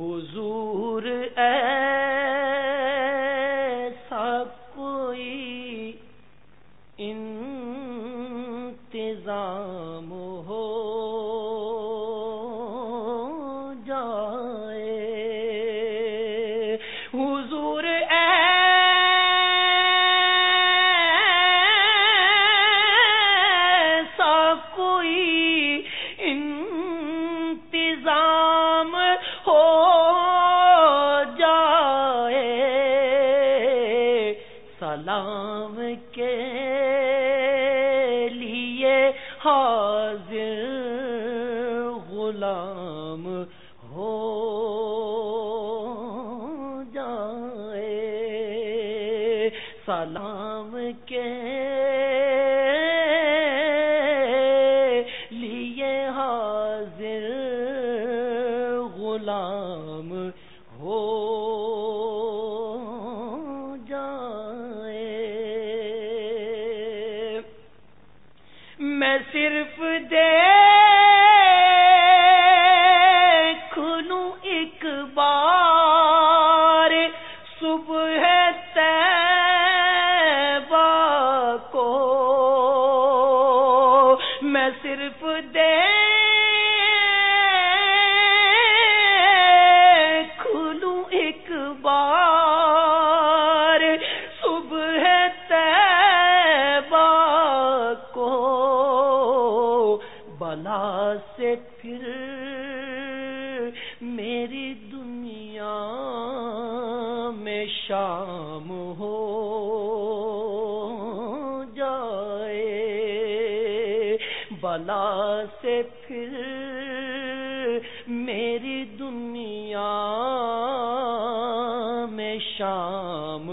حضور اے حاضر غلام ہو جائے سلام کے بلا سے پھر میری دنیا میں شام ہو جائے۔ بلا سے پھر میری دنیا میں شام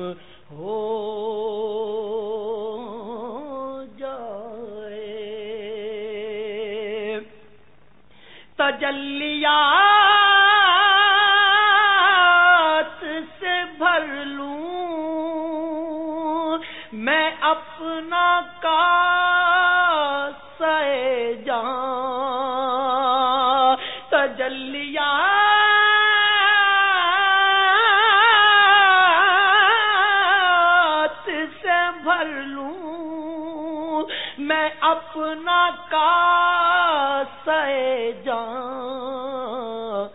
تجلیات سے بھر لوں۔ میں اپنا کا سہ جان تجلیات سے بھر لوں میں اپنا کا سہ جان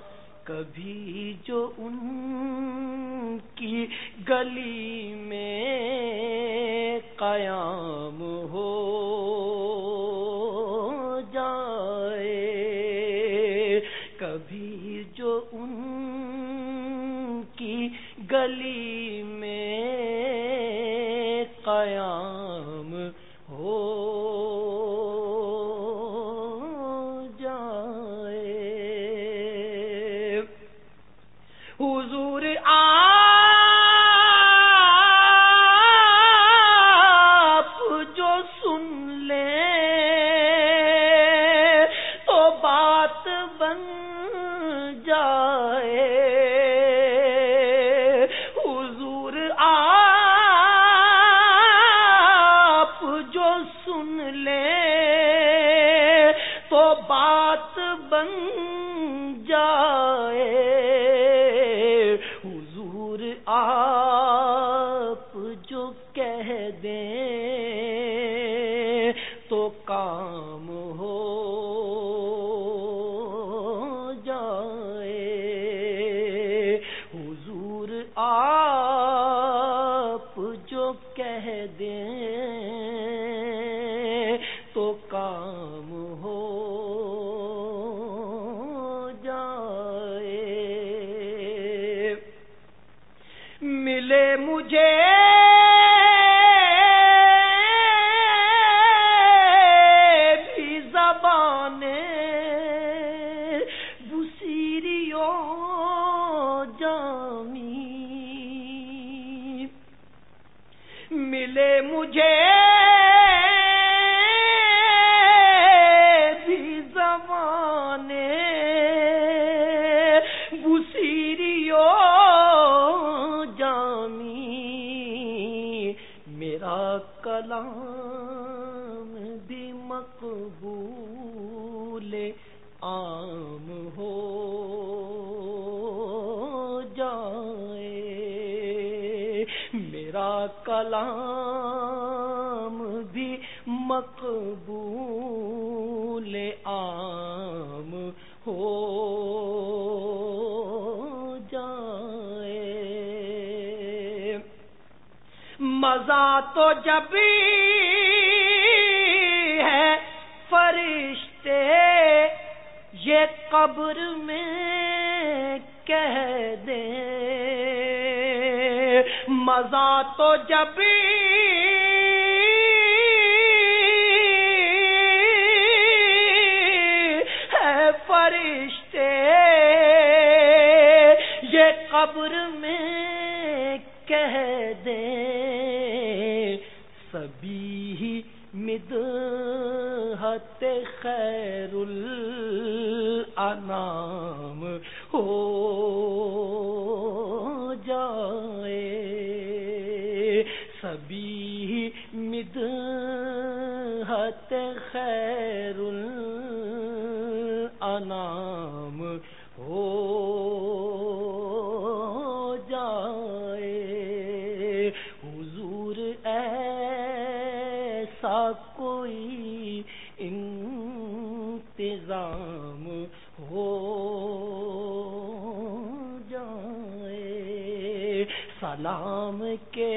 کبھی جو ان کی گلی میں قیام ہو جائے، کبھی جو ان کی گلی میں قیام سن لیں تو بات بن جائے۔ حضور آپ جو کہہ دیں تو کام ہو جائے۔ حضور آپ مجھے مقبول عام ہو جائے۔ میرا کلام بھی مقبول عام ہو مزہ تو جبی ہے فرشتے، یہ قبر میں کہہ دے۔ مزہ تو جب ہے فرشتے، یہ قبر میں کہہ دے۔ سبھی مد خیر الانام ہو جائے سبھی مد خیر الانام ہو انتظام ہو جائے سلام کے